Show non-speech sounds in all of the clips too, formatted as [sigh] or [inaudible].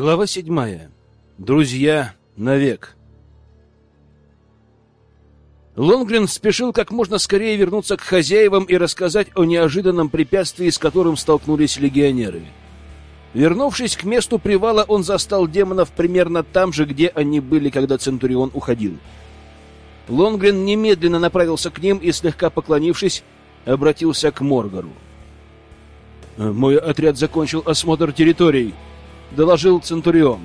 Глава седьмая. Друзья навек. Лонгрен спешил как можно скорее вернуться к хозяевам и рассказать о неожиданном препятствии, с которым столкнулись легионеры. Вернувшись к месту привала, он застал демонов примерно там же, где они были, когда Центурион уходил. Лонгрен немедленно направился к ним и, слегка поклонившись, обратился к Моргару. «Мой отряд закончил осмотр территорий», — доложил Центурион.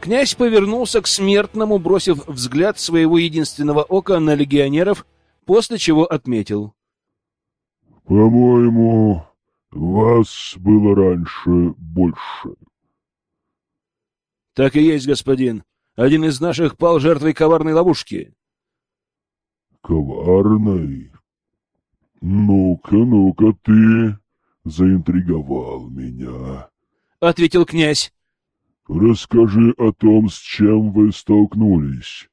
Князь повернулся к смертному, бросив взгляд своего единственного ока на легионеров, после чего отметил. — По-моему, вас было раньше больше. — Так и есть, господин. Один из наших пал жертвой коварной ловушки. — Коварной? Ну-ка, ну-ка, ты заинтриговал меня ответил князь. Расскажи о том, с чем вы столкнулись.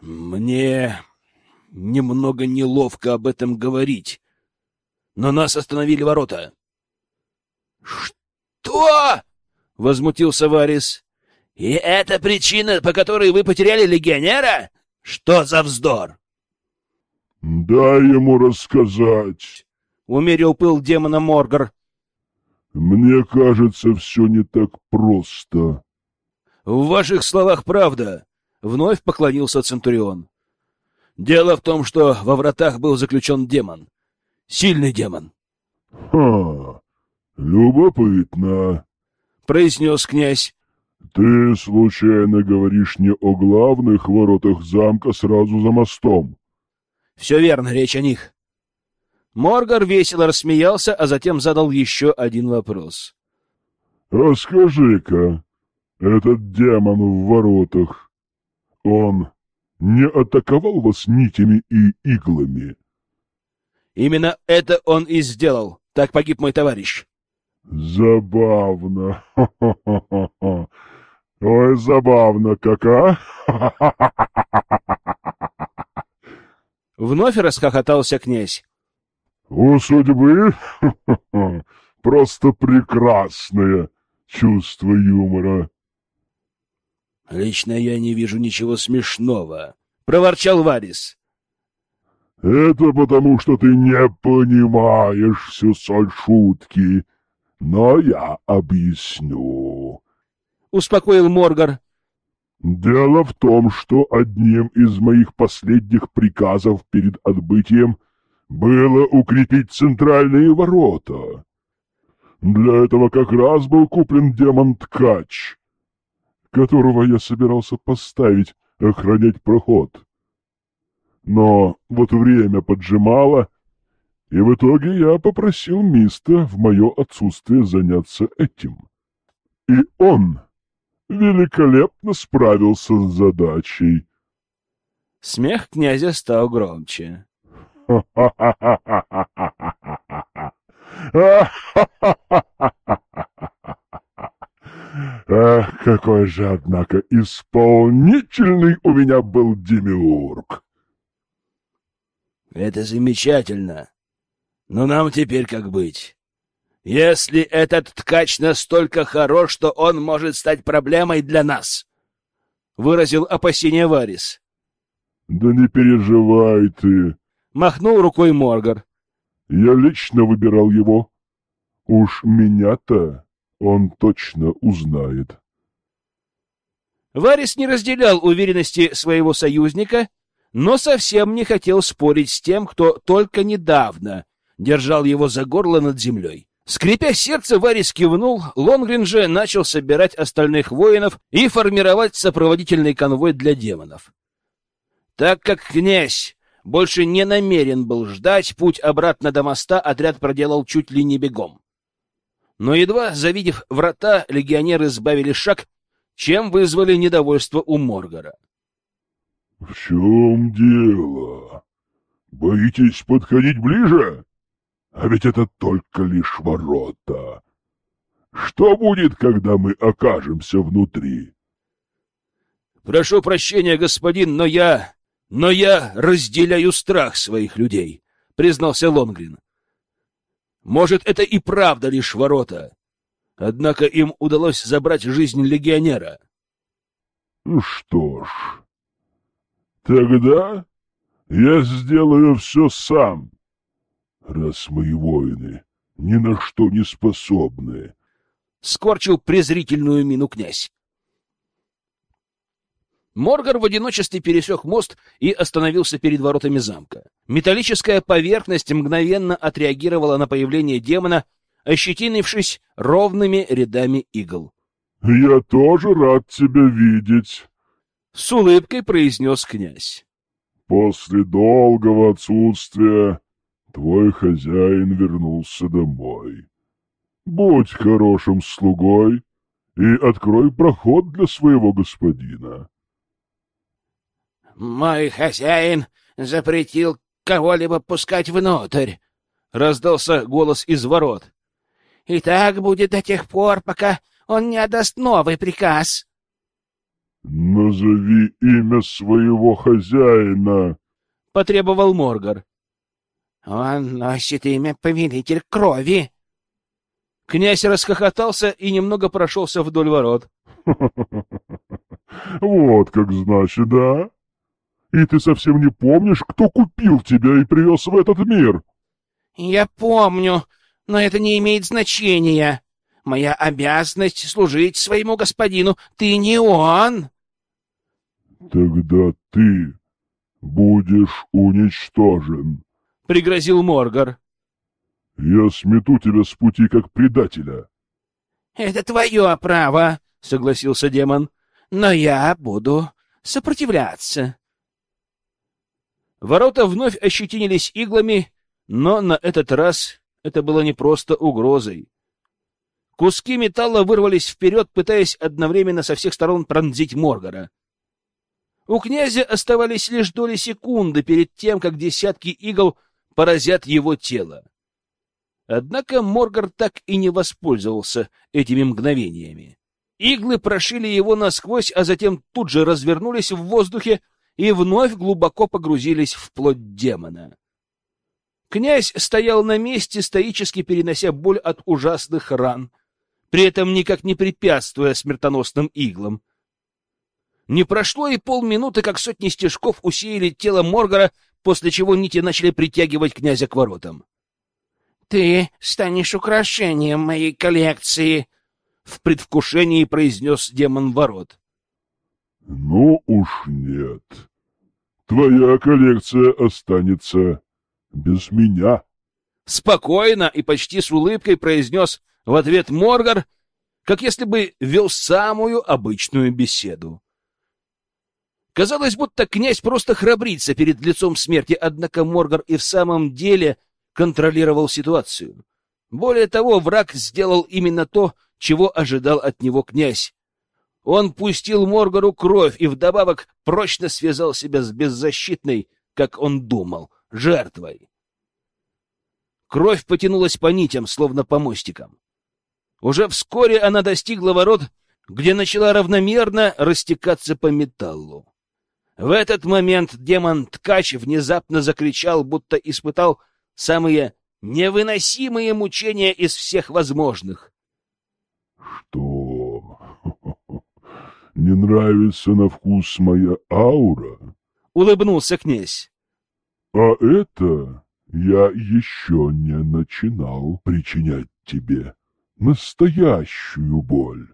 Мне немного неловко об этом говорить, но нас остановили ворота. Что? возмутился Варис. И это причина, по которой вы потеряли легионера? Что за вздор? Дай ему рассказать, умерил пыл демона Моргар. Мне кажется, все не так просто. В ваших словах правда, вновь поклонился Центурион. Дело в том, что во вратах был заключен демон. Сильный демон. Ха, любопытно, произнес князь. Ты случайно говоришь не о главных воротах замка сразу за мостом? Все верно, речь о них. Моргар весело рассмеялся, а затем задал еще один вопрос. — А скажи-ка, этот демон в воротах, он не атаковал вас нитями и иглами? — Именно это он и сделал. Так погиб мой товарищ. — Забавно. Ой, забавно как, а? Вновь расхохотался князь. У судьбы [laughs] просто прекрасное чувство юмора. — Лично я не вижу ничего смешного, — проворчал Варис. — Это потому, что ты не понимаешь всю соль шутки, но я объясню. — успокоил Моргар. — Дело в том, что одним из моих последних приказов перед отбытием — было укрепить центральные ворота. Для этого как раз был куплен демон-ткач, которого я собирался поставить охранять проход. Но вот время поджимало, и в итоге я попросил Миста в мое отсутствие заняться этим. И он великолепно справился с задачей. Смех князя стал громче. Эх, какой же, однако, исполнительный у меня был демиург. Это замечательно. Но нам теперь как быть? Если этот ткач настолько хорош, что он может стать проблемой для нас, выразил опасение Варис. Да не переживай ты, Махнул рукой Моргар. Я лично выбирал его. Уж меня-то он точно узнает. Варис не разделял уверенности своего союзника, но совсем не хотел спорить с тем, кто только недавно держал его за горло над землей. Скрипя сердце, Варис кивнул, Лонгрин же начал собирать остальных воинов и формировать сопроводительный конвой для демонов. Так как князь больше не намерен был ждать, путь обратно до моста отряд проделал чуть ли не бегом. Но едва завидев врата, легионеры сбавили шаг, чем вызвали недовольство у Моргара. — В чем дело? Боитесь подходить ближе? А ведь это только лишь ворота. Что будет, когда мы окажемся внутри? — Прошу прощения, господин, но я но я разделяю страх своих людей, признался Лонгрин. Может, это и правда лишь ворота. Однако им удалось забрать жизнь легионера. Ну что ж, тогда я сделаю все сам, раз мои воины ни на что не способны. Скорчил презрительную мину князь. Моргар в одиночестве пересек мост и остановился перед воротами замка. Металлическая поверхность мгновенно отреагировала на появление демона, ощетинившись ровными рядами игл. — Я тоже рад тебя видеть, — с улыбкой произнес князь. — После долгого отсутствия твой хозяин вернулся домой. Будь хорошим слугой и открой проход для своего господина. «Мой хозяин запретил кого-либо пускать внутрь», — раздался голос из ворот. «И так будет до тех пор, пока он не отдаст новый приказ». «Назови имя своего хозяина», — потребовал Моргар. «Он носит имя Повелитель Крови». Князь расхохотался и немного прошелся вдоль ворот. [laughs] «Вот как значит, да? И ты совсем не помнишь, кто купил тебя и привез в этот мир? Я помню, но это не имеет значения. Моя обязанность служить своему господину. Ты не он. Тогда ты будешь уничтожен, — пригрозил Моргар. Я смету тебя с пути как предателя. — Это твое право, — согласился демон. — Но я буду сопротивляться. Ворота вновь ощетинились иглами, но на этот раз это было не просто угрозой. Куски металла вырвались вперед, пытаясь одновременно со всех сторон пронзить Моргара. У князя оставались лишь доли секунды перед тем, как десятки игл поразят его тело. Однако Моргар так и не воспользовался этими мгновениями. Иглы прошили его насквозь, а затем тут же развернулись в воздухе, и вновь глубоко погрузились в плоть демона. Князь стоял на месте, стоически перенося боль от ужасных ран, при этом никак не препятствуя смертоносным иглам. Не прошло и полминуты, как сотни стежков усеяли тело Моргара, после чего нити начали притягивать князя к воротам. — Ты станешь украшением моей коллекции! — в предвкушении произнес демон ворот. Ну уж нет. Твоя коллекция останется без меня. Спокойно и почти с улыбкой произнес в ответ Моргар, как если бы вел самую обычную беседу. Казалось, будто князь просто храбрится перед лицом смерти, однако Моргар и в самом деле контролировал ситуацию. Более того, враг сделал именно то, чего ожидал от него князь. Он пустил Моргару кровь и вдобавок прочно связал себя с беззащитной, как он думал, жертвой. Кровь потянулась по нитям, словно по мостикам. Уже вскоре она достигла ворот, где начала равномерно растекаться по металлу. В этот момент демон-ткач внезапно закричал, будто испытал самые невыносимые мучения из всех возможных. — Что? Не нравится на вкус моя аура? — улыбнулся князь. — А это я еще не начинал причинять тебе настоящую боль.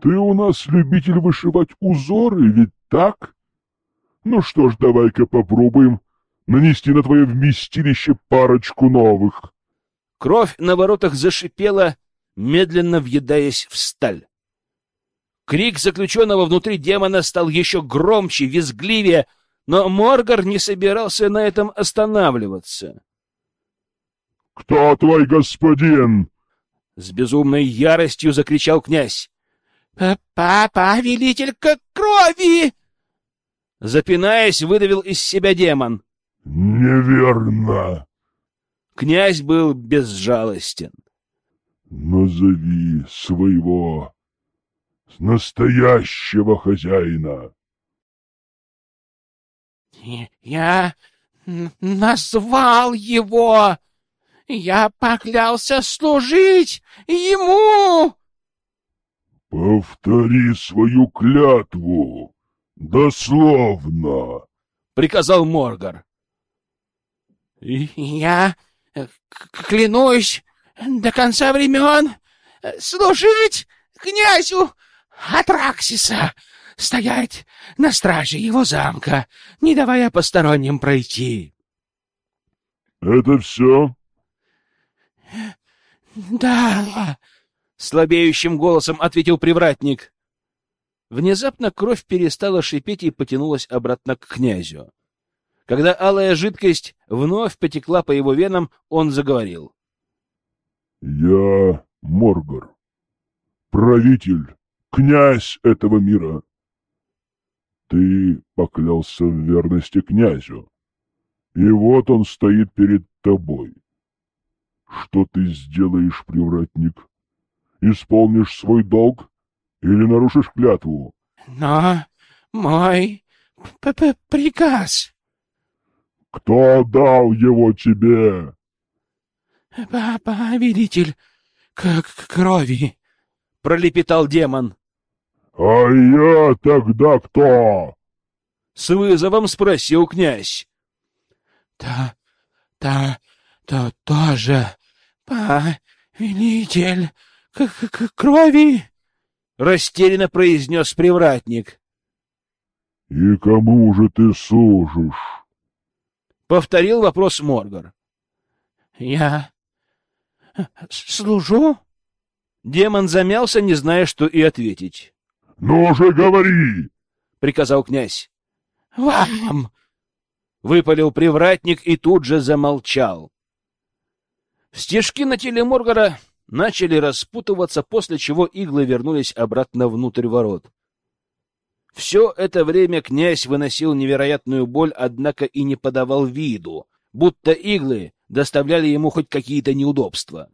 Ты у нас любитель вышивать узоры, ведь так? Ну что ж, давай-ка попробуем нанести на твое вместилище парочку новых. Кровь на воротах зашипела, медленно въедаясь в сталь. Крик заключенного внутри демона стал еще громче, визгливее, но Моргар не собирался на этом останавливаться. «Кто твой господин?» С безумной яростью закричал князь. «Папа, велитель как крови!» Запинаясь, выдавил из себя демон. «Неверно!» Князь был безжалостен. «Назови своего настоящего хозяина. — Я назвал его! Я поклялся служить ему!» «Повтори свою клятву! Дословно!» — приказал Моргар. «Я клянусь до конца времен служить князю Атраксиса, стоять на страже его замка, не давая посторонним пройти». «Это все?» «Да», — слабеющим голосом ответил привратник. Внезапно кровь перестала шипеть и потянулась обратно к князю. Когда алая жидкость вновь потекла по его венам, он заговорил. — Я Моргар, правитель, князь этого мира. Ты поклялся в верности князю, и вот он стоит перед тобой. Что ты сделаешь, привратник? Исполнишь свой долг или нарушишь клятву? — Но мой п -п приказ. — Кто дал его тебе? — Повелитель к, к крови, — пролепетал демон. — А я тогда кто? — с вызовом спросил князь. — Та, та, то тоже повелитель к, к, к крови, — растерянно произнес привратник. — И кому же ты служишь? — повторил вопрос Моргар. — Я служу? Демон замялся, не зная, что и ответить. — Ну же, говори! — приказал князь. — Вам! — выпалил привратник и тут же замолчал. Стежки на теле Моргара начали распутываться, после чего иглы вернулись обратно внутрь ворот. Все это время князь выносил невероятную боль, однако и не подавал виду, будто иглы доставляли ему хоть какие-то неудобства.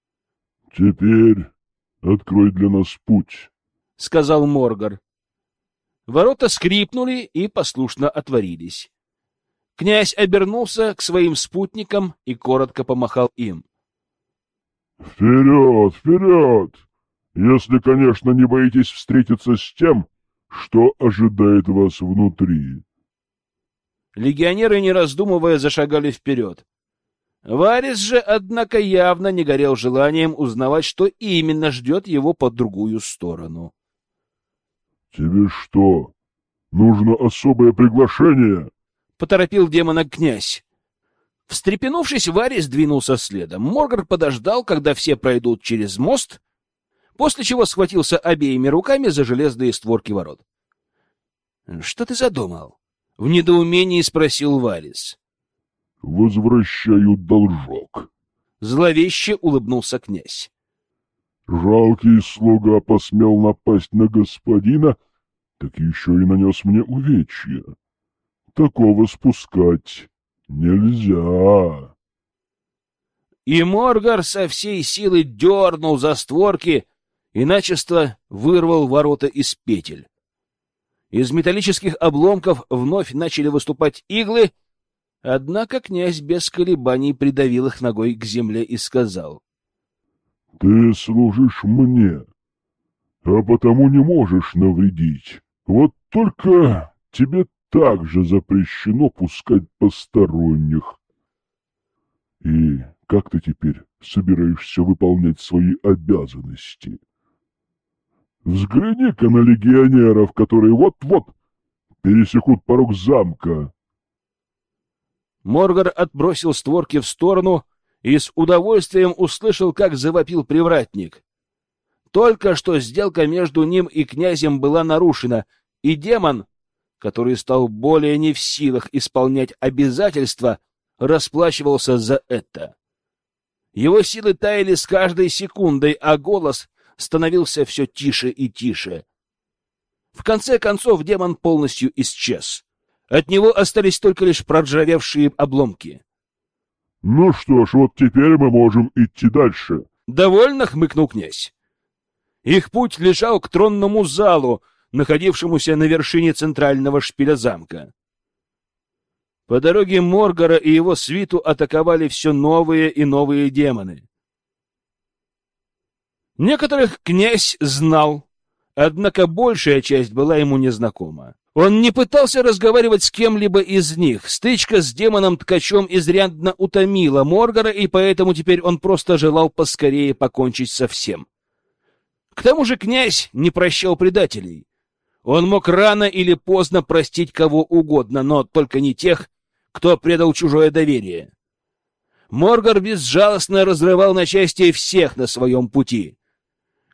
— Теперь открой для нас путь, — сказал Моргар. Ворота скрипнули и послушно отворились. Князь обернулся к своим спутникам и коротко помахал им. — Вперед, вперед! Если, конечно, не боитесь встретиться с тем, что ожидает вас внутри. Легионеры, не раздумывая, зашагали вперед. Варис же, однако, явно не горел желанием узнавать, что именно ждет его по другую сторону. — Тебе что, нужно особое приглашение? — поторопил демона князь. Встрепенувшись, Варис двинулся следом. Моргар подождал, когда все пройдут через мост, после чего схватился обеими руками за железные створки ворот. — Что ты задумал? — в недоумении спросил Варис. — Возвращаю должок. Зловеще улыбнулся князь. Жалкий слуга посмел напасть на господина, так еще и нанес мне увечья. Такого спускать нельзя. И Моргар со всей силы дернул за створки и начисто вырвал ворота из петель. Из металлических обломков вновь начали выступать иглы, однако князь без колебаний придавил их ногой к земле и сказал. — Ты служишь мне, а потому не можешь навредить. Вот только тебе также запрещено пускать посторонних. И как ты теперь собираешься выполнять свои обязанности? Взгляни-ка на легионеров, которые вот-вот пересекут порог замка. Моргар отбросил створки в сторону и с удовольствием услышал, как завопил привратник. Только что сделка между ним и князем была нарушена, и демон, который стал более не в силах исполнять обязательства, расплачивался за это. Его силы таяли с каждой секундой, а голос становился все тише и тише. В конце концов демон полностью исчез. От него остались только лишь проржавевшие обломки. — Ну что ж, вот теперь мы можем идти дальше. — Довольно хмыкнул князь. Их путь лежал к тронному залу, находившемуся на вершине центрального шпиля замка. По дороге Моргара и его свиту атаковали все новые и новые демоны. Некоторых князь знал, однако большая часть была ему незнакома. Он не пытался разговаривать с кем-либо из них. Стычка с демоном-ткачом изрядно утомила Моргара, и поэтому теперь он просто желал поскорее покончить со всем. К тому же князь не прощал предателей. Он мог рано или поздно простить кого угодно, но только не тех, кто предал чужое доверие. Моргар безжалостно разрывал на части всех на своем пути.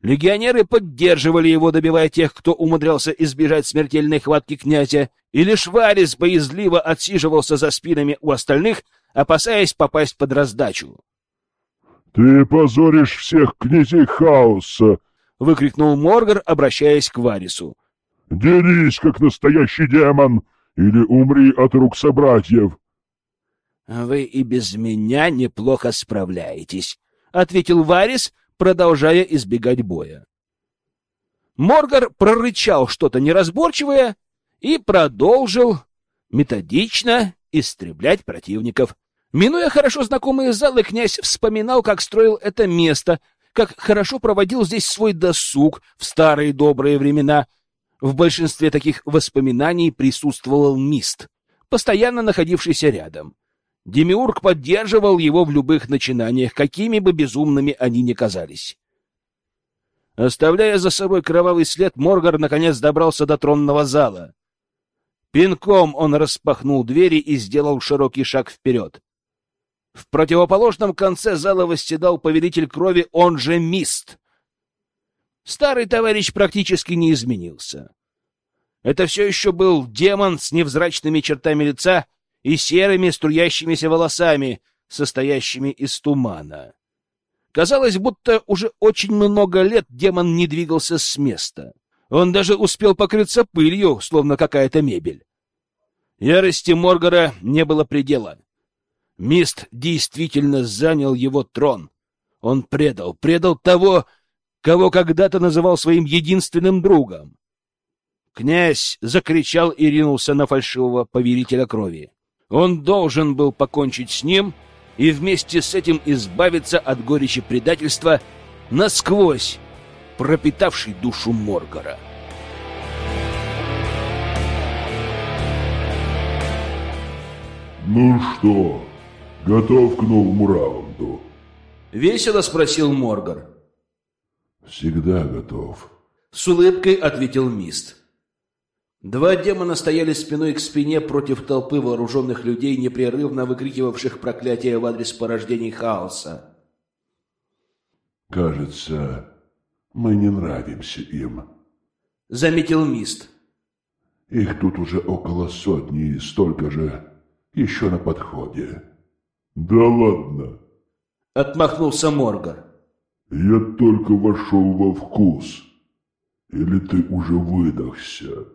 Легионеры поддерживали его, добивая тех, кто умудрялся избежать смертельной хватки князя, и лишь Варис боязливо отсиживался за спинами у остальных, опасаясь попасть под раздачу. — Ты позоришь всех князей хаоса! — выкрикнул Моргар, обращаясь к Варису. — Дерись, как настоящий демон, или умри от рук собратьев! — Вы и без меня неплохо справляетесь, — ответил Варис, продолжая избегать боя. Моргар прорычал что-то неразборчивое и продолжил методично истреблять противников. Минуя хорошо знакомые залы, князь вспоминал, как строил это место, как хорошо проводил здесь свой досуг в старые добрые времена. В большинстве таких воспоминаний присутствовал Мист, постоянно находившийся рядом. Демиург поддерживал его в любых начинаниях, какими бы безумными они ни казались. Оставляя за собой кровавый след, Моргар наконец добрался до тронного зала. Пинком он распахнул двери и сделал широкий шаг вперед. В противоположном конце зала восседал повелитель крови, он же Мист. Старый товарищ практически не изменился. Это все еще был демон с невзрачными чертами лица и серыми струящимися волосами, состоящими из тумана. Казалось, будто уже очень много лет демон не двигался с места. Он даже успел покрыться пылью, словно какая-то мебель. Ярости Моргара не было предела. Мист действительно занял его трон. Он предал, предал того, кого когда-то называл своим единственным другом. Князь закричал и ринулся на фальшивого повелителя крови. Он должен был покончить с ним и вместе с этим избавиться от горечи предательства насквозь, пропитавшей душу Моргара. «Ну что, готов к новому раунду?» Весело спросил Моргар. «Всегда готов», — с улыбкой ответил Мист. Два демона стояли спиной к спине против толпы вооруженных людей, непрерывно выкрикивавших проклятия в адрес порождений хаоса. «Кажется, мы не нравимся им», — заметил Мист. «Их тут уже около сотни и столько же еще на подходе». «Да ладно!» — отмахнулся Моргар. «Я только вошел во вкус. Или ты уже выдохся?»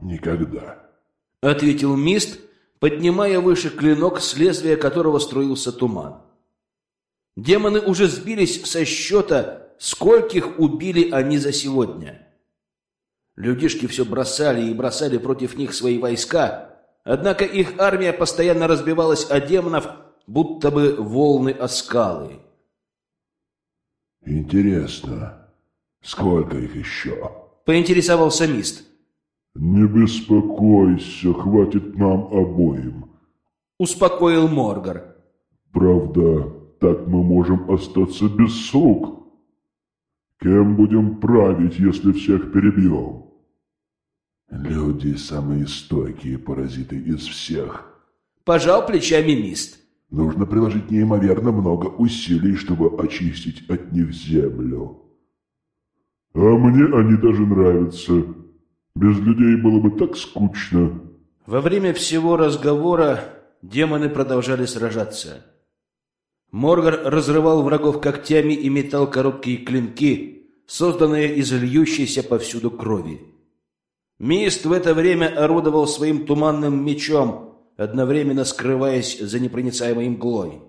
«Никогда», — ответил Мист, поднимая выше клинок, с лезвия которого струился туман. Демоны уже сбились со счета, скольких убили они за сегодня. Людишки все бросали и бросали против них свои войска, однако их армия постоянно разбивалась о демонов, будто бы волны о скалы. «Интересно, сколько их еще?» — поинтересовался Мист. «Не беспокойся, хватит нам обоим», — успокоил Моргар. «Правда, так мы можем остаться без слуг. Кем будем править, если всех перебьем?» «Люди самые стойкие паразиты из всех», — пожал плечами Мист. «Нужно приложить неимоверно много усилий, чтобы очистить от них землю». «А мне они даже нравятся», без людей было бы так скучно. Во время всего разговора демоны продолжали сражаться. Моргар разрывал врагов когтями и метал короткие клинки, созданные из льющейся повсюду крови. Мист в это время орудовал своим туманным мечом, одновременно скрываясь за непроницаемой мглой.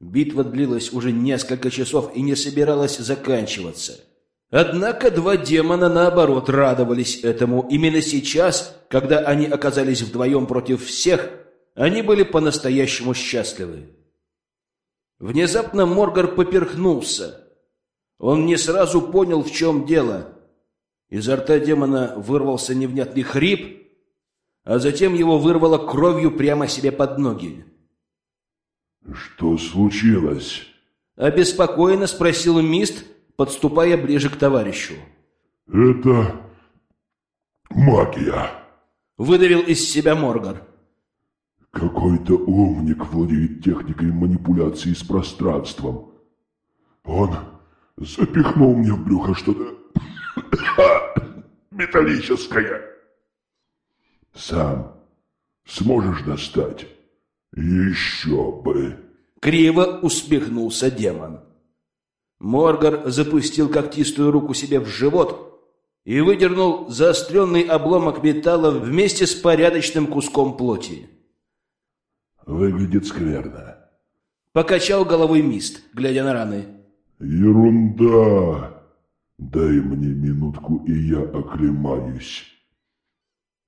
Битва длилась уже несколько часов и не собиралась заканчиваться. Однако два демона, наоборот, радовались этому. Именно сейчас, когда они оказались вдвоем против всех, они были по-настоящему счастливы. Внезапно Моргар поперхнулся. Он не сразу понял, в чем дело. Изо рта демона вырвался невнятный хрип, а затем его вырвало кровью прямо себе под ноги. «Что случилось?» — обеспокоенно спросил Мист, подступая ближе к товарищу. «Это магия!» — выдавил из себя Моргар. «Какой-то умник владеет техникой манипуляции с пространством. Он запихнул мне в брюхо что-то [coughs] металлическое. Сам сможешь достать? Еще бы!» Криво усмехнулся демон. Моргар запустил когтистую руку себе в живот и выдернул заостренный обломок металла вместе с порядочным куском плоти. «Выглядит скверно», — покачал головой Мист, глядя на раны. «Ерунда! Дай мне минутку, и я оклемаюсь».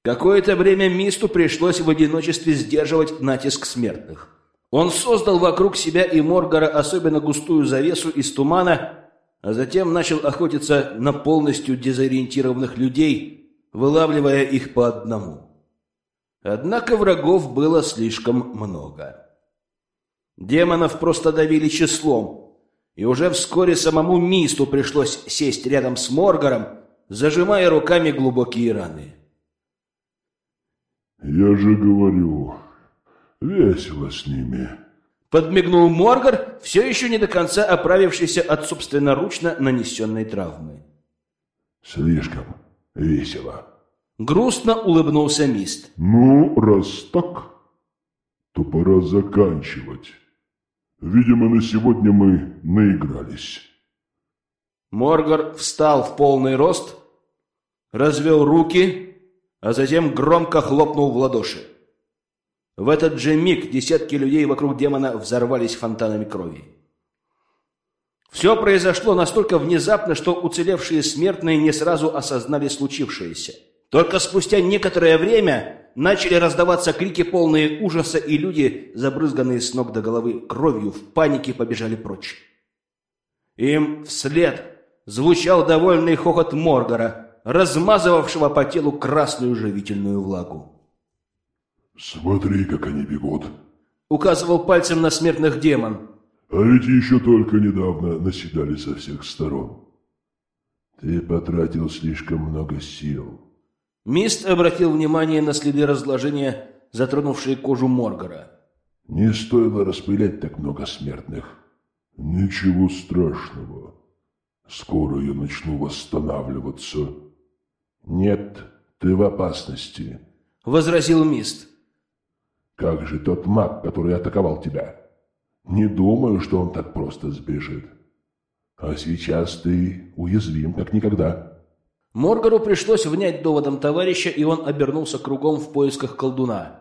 Какое-то время Мисту пришлось в одиночестве сдерживать натиск смертных. Он создал вокруг себя и Моргара особенно густую завесу из тумана, а затем начал охотиться на полностью дезориентированных людей, вылавливая их по одному. Однако врагов было слишком много. Демонов просто давили числом, и уже вскоре самому Мисту пришлось сесть рядом с Моргаром, зажимая руками глубокие раны. «Я же говорю, Весело с ними. Подмигнул Моргар, все еще не до конца оправившийся от собственноручно нанесенной травмы. Слишком весело. Грустно улыбнулся Мист. Ну, раз так, то пора заканчивать. Видимо, на сегодня мы наигрались. Моргар встал в полный рост, развел руки, а затем громко хлопнул в ладоши. В этот же миг десятки людей вокруг демона взорвались фонтанами крови. Все произошло настолько внезапно, что уцелевшие смертные не сразу осознали случившееся. Только спустя некоторое время начали раздаваться крики, полные ужаса, и люди, забрызганные с ног до головы кровью, в панике побежали прочь. Им вслед звучал довольный хохот Моргара, размазывавшего по телу красную живительную влагу. «Смотри, как они бегут!» Указывал пальцем на смертных демон. «А ведь еще только недавно наседали со всех сторон. Ты потратил слишком много сил». Мист обратил внимание на следы разложения, затронувшие кожу Моргара. «Не стоило распылять так много смертных». «Ничего страшного. Скоро я начну восстанавливаться». «Нет, ты в опасности», — возразил Мист. Как же тот маг, который атаковал тебя? Не думаю, что он так просто сбежит. А сейчас ты уязвим, как никогда. Моргару пришлось внять доводом товарища, и он обернулся кругом в поисках колдуна.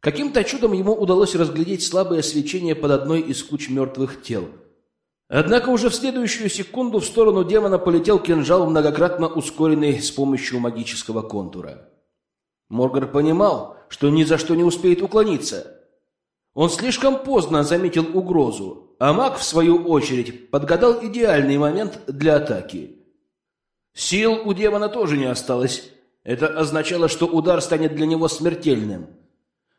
Каким-то чудом ему удалось разглядеть слабое свечение под одной из куч мертвых тел. Однако уже в следующую секунду в сторону демона полетел кинжал, многократно ускоренный с помощью магического контура. Моргар понимал, что ни за что не успеет уклониться. Он слишком поздно заметил угрозу, а маг, в свою очередь, подгадал идеальный момент для атаки. Сил у демона тоже не осталось. Это означало, что удар станет для него смертельным.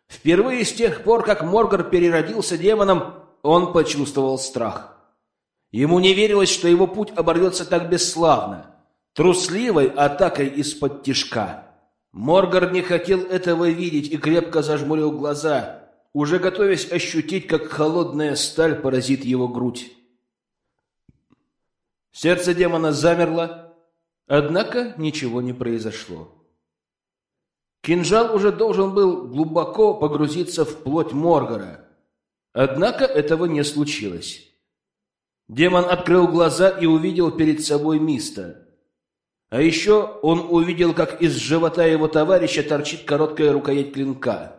Впервые с тех пор, как Моргар переродился демоном, он почувствовал страх. Ему не верилось, что его путь оборвется так бесславно, трусливой атакой из-под тишка. Моргар не хотел этого видеть и крепко зажмурил глаза, уже готовясь ощутить, как холодная сталь поразит его грудь. Сердце демона замерло, однако ничего не произошло. Кинжал уже должен был глубоко погрузиться в плоть Моргара, однако этого не случилось. Демон открыл глаза и увидел перед собой Миста. А еще он увидел, как из живота его товарища торчит короткая рукоять клинка.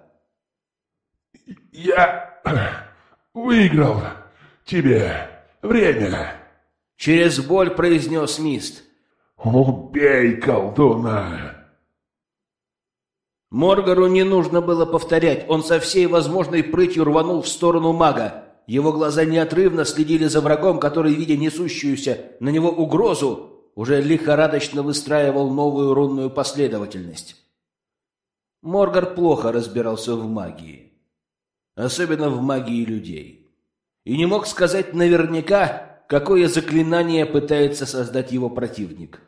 «Я выиграл тебе время!» Через боль произнес Мист. «Убей колдуна!» Моргару не нужно было повторять. Он со всей возможной прытью рванул в сторону мага. Его глаза неотрывно следили за врагом, который, видя несущуюся на него угрозу, уже лихорадочно выстраивал новую рунную последовательность. Моргар плохо разбирался в магии. Особенно в магии людей. И не мог сказать наверняка, какое заклинание пытается создать его противник.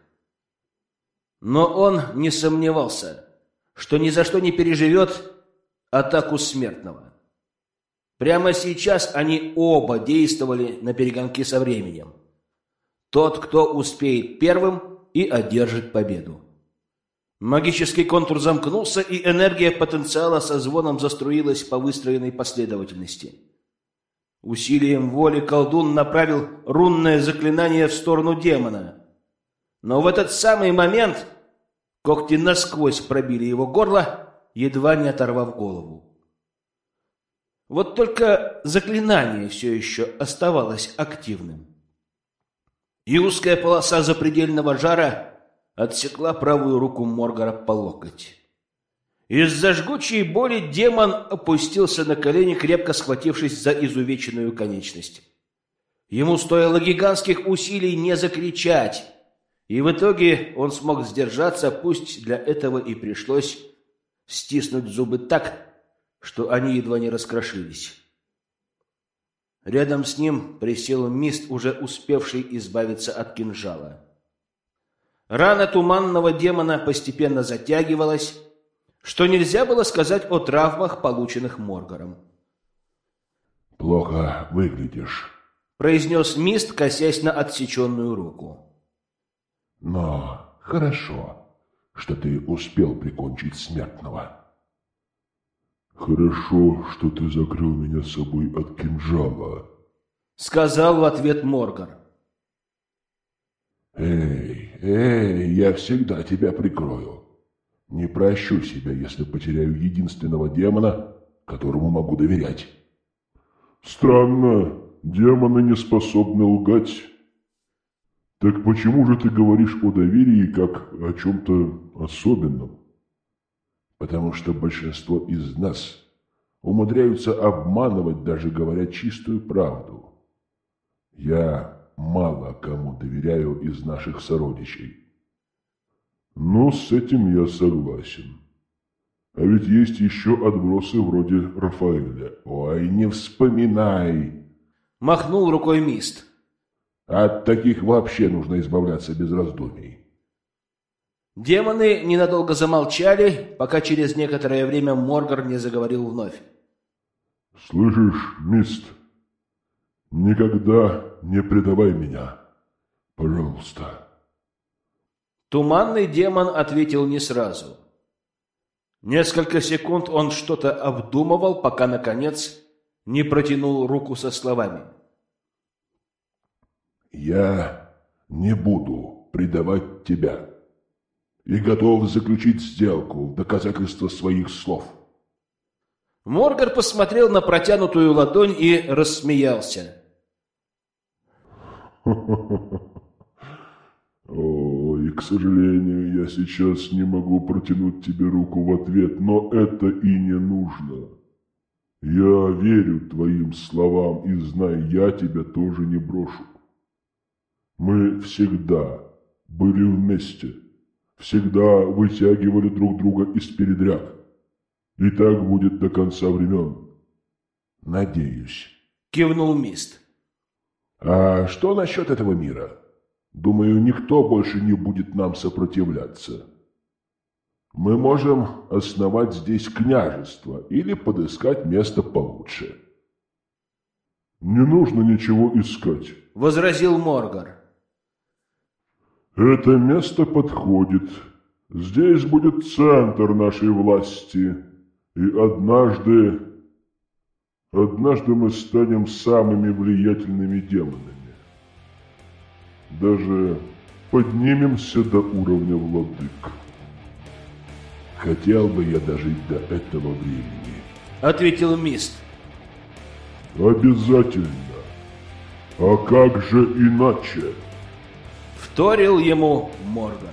Но он не сомневался – что ни за что не переживет атаку смертного. Прямо сейчас они оба действовали на перегонки со временем. Тот, кто успеет первым и одержит победу. Магический контур замкнулся, и энергия потенциала со звоном заструилась по выстроенной последовательности. Усилием воли колдун направил рунное заклинание в сторону демона. Но в этот самый момент Когти насквозь пробили его горло, едва не оторвав голову. Вот только заклинание все еще оставалось активным. И узкая полоса запредельного жара отсекла правую руку Моргара по локоть. Из-за жгучей боли демон опустился на колени, крепко схватившись за изувеченную конечность. Ему стоило гигантских усилий не закричать, и в итоге он смог сдержаться, пусть для этого и пришлось стиснуть зубы так, что они едва не раскрошились. Рядом с ним присел мист, уже успевший избавиться от кинжала. Рана туманного демона постепенно затягивалась, что нельзя было сказать о травмах, полученных Моргаром. «Плохо выглядишь», — произнес мист, косясь на отсеченную руку. Но хорошо, что ты успел прикончить смертного. Хорошо, что ты закрыл меня собой от кинжала, сказал в ответ Моргар. Эй, эй, я всегда тебя прикрою. Не прощу себя, если потеряю единственного демона, которому могу доверять. Странно, демоны не способны лгать. Так почему же ты говоришь о доверии как о чем-то особенном? Потому что большинство из нас умудряются обманывать, даже говоря чистую правду. Я мало кому доверяю из наших сородичей. Но с этим я согласен. А ведь есть еще отбросы вроде Рафаэля. Ой, не вспоминай! Махнул рукой Мист. От таких вообще нужно избавляться без раздумий. Демоны ненадолго замолчали, пока через некоторое время Моргар не заговорил вновь. «Слышишь, Мист, никогда не предавай меня, пожалуйста». Туманный демон ответил не сразу. Несколько секунд он что-то обдумывал, пока, наконец, не протянул руку со словами. Я не буду предавать тебя и готов заключить сделку в доказательство своих слов. Моргар посмотрел на протянутую ладонь и рассмеялся. [laughs] О, и, к сожалению, я сейчас не могу протянуть тебе руку в ответ, но это и не нужно. Я верю твоим словам и знаю, я тебя тоже не брошу. Мы всегда были вместе, всегда вытягивали друг друга из передряг. И так будет до конца времен. Надеюсь. Кивнул Мист. А что насчет этого мира? Думаю, никто больше не будет нам сопротивляться. Мы можем основать здесь княжество или подыскать место получше. Не нужно ничего искать, возразил Моргар. Это место подходит. Здесь будет центр нашей власти. И однажды... Однажды мы станем самыми влиятельными демонами. Даже поднимемся до уровня владык. Хотел бы я дожить до этого времени. Ответил Мист. Обязательно. А как же иначе? Вторил ему Морган.